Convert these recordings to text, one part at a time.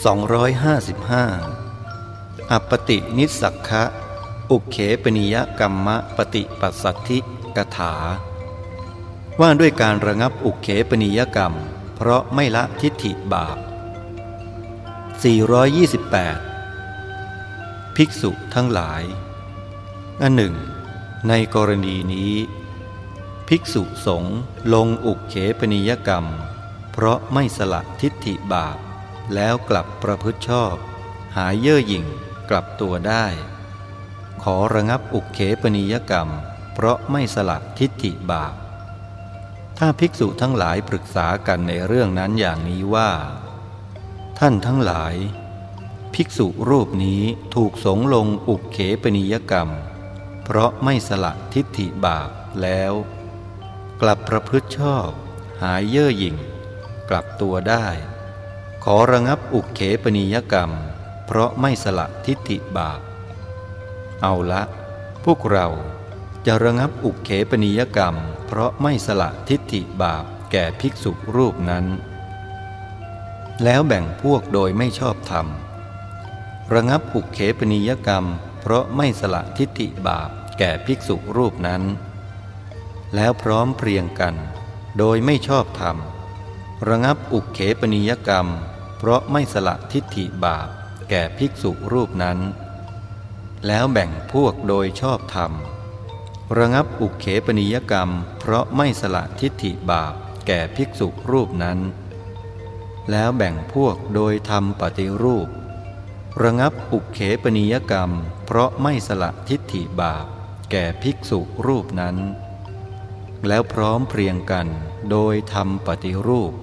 255อปตินิสักคะอุเขปนิยกรรมะปฏิปัสสัทธิกถา ว่าด้วยการระงับอุเขปนิยกรรม เพราะไม่ละทิฏฐิบาป 428 ภิกษุทั้งหลาย อันหนึ่ง ในกรณีนี้ ภิกษุสงฆ์ลงอุเขปนิยกรรม เพราะไม่สละทิฏฐิบาป แล้วกลับประพฤติชอบ หายเย่อหยิ่งกลับตัวได้ ขอระงับอุเขปนิยกรรม เพราะไม่สละทิฏฐิบาป ถ้าภิกษุทั้งหลายปรึกษากันในเรื่องนั้นอย่างนี้ว่า ท่านทั้งหลาย ภิกษุรูปนี้ถูกสงลงอุเขปนิยกรรม เพราะไม่สละทิฏฐิบาปแล้ว กลับประพฤติชอบ หายเย่อหยิ่ง กลับตัวได้ ขอระงับอุเขปนิยกรรม เพราะไม่สละทิฏฐิบาป เอาละ พวกเราจะระงับอุเขปนิยกรรม เพราะไม่สละทิฏฐิบาปแก่ภิกษุรูปนั้น แล้วแบ่งพวกโดยไม่ชอบธรรม ระงับอุเขปนิยกรรม เพราะไม่สละทิฏฐิบาปแก่ภิกษุรูปนั้น แล้วพร้อมเพรียงกัน โดยไม่ชอบธรรมระงับอุเขปนิยกรรม เพราะไม่สละทิฏฐิบาปแก่ภิกษุรูปนั้น แล้วแบ่งพวกโดยชอบธรรม ระงับอุเขปนิยกรรม เพราะไม่สละทิฏฐิบาปแก่ภิกษุรูปนั้น แล้วแบ่งพวกโดยทำปฏิรูป ระงับอุเขปนิยกรรม เพราะไม่สละทิฏฐิบาปแก่ภิกษุรูปนั้น แล้วพร้อมเพรียงกันโดยทำปฏิรูป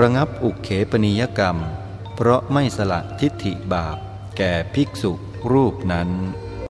ระงับอุเขปนิยกรรม เพราะไม่สละทิฏฐิบาป แก่ภิกษุรูปนั้น